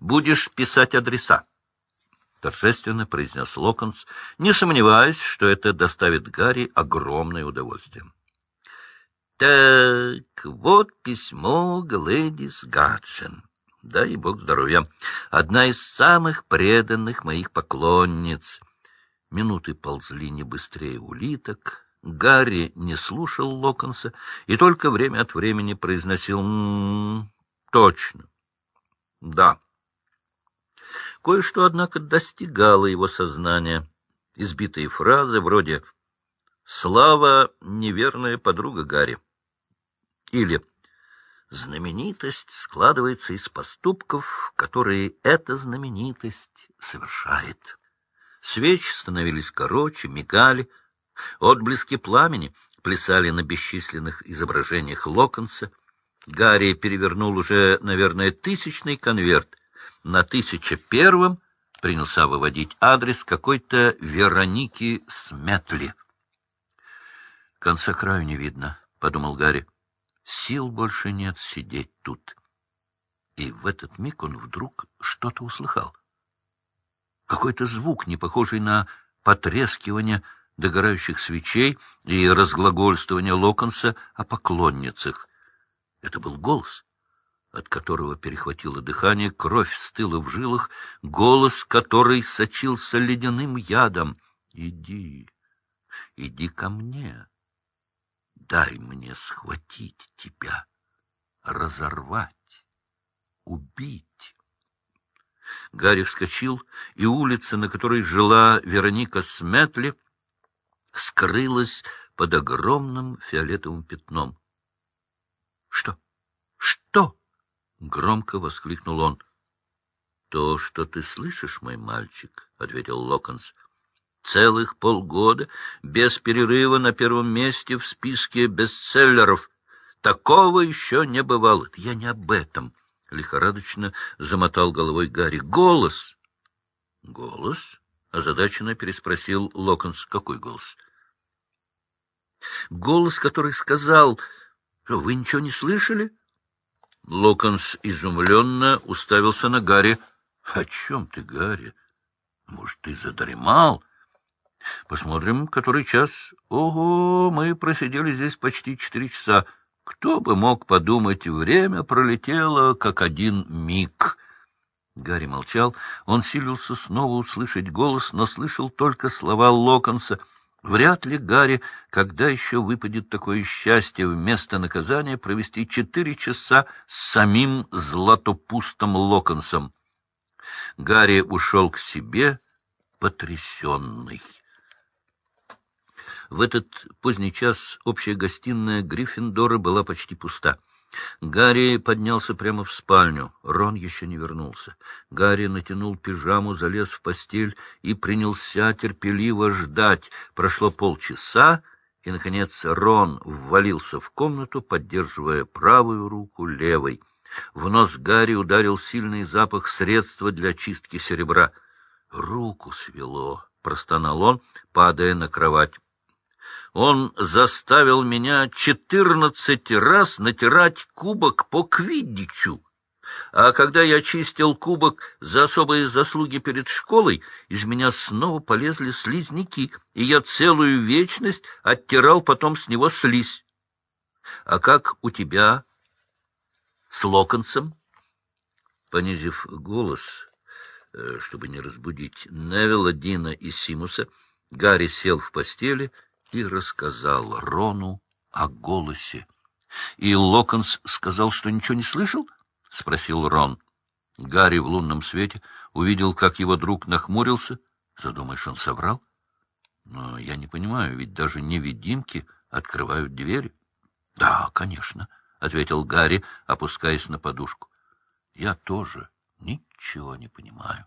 будешь писать адреса. — торжественно произнес Локонс, не сомневаясь, что это доставит Гарри огромное удовольствие. — Так, вот письмо Глэдис Гаджен. Дай бог здоровья. Одна из самых преданных моих поклонниц. Минуты ползли не быстрее улиток. Гарри не слушал Локонса и только время от времени произносил «М -м, «Точно». «Да». Кое-что, однако, достигало его сознания. Избитые фразы вроде «Слава — неверная подруга Гарри» или «Знаменитость складывается из поступков, которые эта знаменитость совершает». Свечи становились короче, мигали, отблески пламени плясали на бесчисленных изображениях Локонса. Гарри перевернул уже, наверное, тысячный конверт на 1001-м принялся выводить адрес какой-то Вероники Сметли. «Конца краю не видно», — подумал Гарри. «Сил больше нет сидеть тут». И в этот миг он вдруг что-то услыхал. Какой-то звук, не похожий на потрескивание догорающих свечей и разглагольствование Локонса о поклонницах. Это был голос от которого перехватило дыхание, кровь стыла в жилах, голос, который сочился ледяным ядом. «Иди, иди ко мне, дай мне схватить тебя, разорвать, убить». Гарри вскочил, и улица, на которой жила Вероника Сметли, скрылась под огромным фиолетовым пятном. — Что? Что? — громко воскликнул он. — То, что ты слышишь, мой мальчик, — ответил Локонс, — целых полгода, без перерыва на первом месте в списке бестселлеров. Такого еще не бывало. Я не об этом, — лихорадочно замотал головой Гарри. — Голос! — Голос? — озадаченно переспросил Локонс. — Какой голос? — Голос, который сказал... Вы ничего не слышали? — Локонс изумленно уставился на Гарри. — О чем ты, Гарри? Может, ты задремал? — Посмотрим, который час. Ого, мы просидели здесь почти четыре часа. Кто бы мог подумать, время пролетело, как один миг. Гарри молчал. Он силился снова услышать голос, но слышал только слова Локонса — Вряд ли Гарри, когда еще выпадет такое счастье вместо наказания провести четыре часа с самим златопустом Локонсом. Гарри ушел к себе потрясенный. В этот поздний час общая гостиная Гриффиндора была почти пуста. Гарри поднялся прямо в спальню. Рон еще не вернулся. Гарри натянул пижаму, залез в постель и принялся терпеливо ждать. Прошло полчаса, и, наконец, Рон ввалился в комнату, поддерживая правую руку левой. В нос Гарри ударил сильный запах средства для чистки серебра. «Руку свело», — простонал он, падая на кровать. Он заставил меня четырнадцать раз натирать кубок по квиддичу. А когда я чистил кубок за особые заслуги перед школой, из меня снова полезли слизняки, и я целую вечность оттирал потом с него слизь. А как у тебя с Локонсом? Понизив голос, э, чтобы не разбудить Невилла, Дина и Симуса, Гарри сел в постели и рассказал Рону о голосе. — И Локонс сказал, что ничего не слышал? — спросил Рон. Гарри в лунном свете увидел, как его друг нахмурился. Задумаешь, он соврал? Но я не понимаю, ведь даже невидимки открывают двери. — Да, конечно, — ответил Гарри, опускаясь на подушку. — Я тоже ничего не понимаю.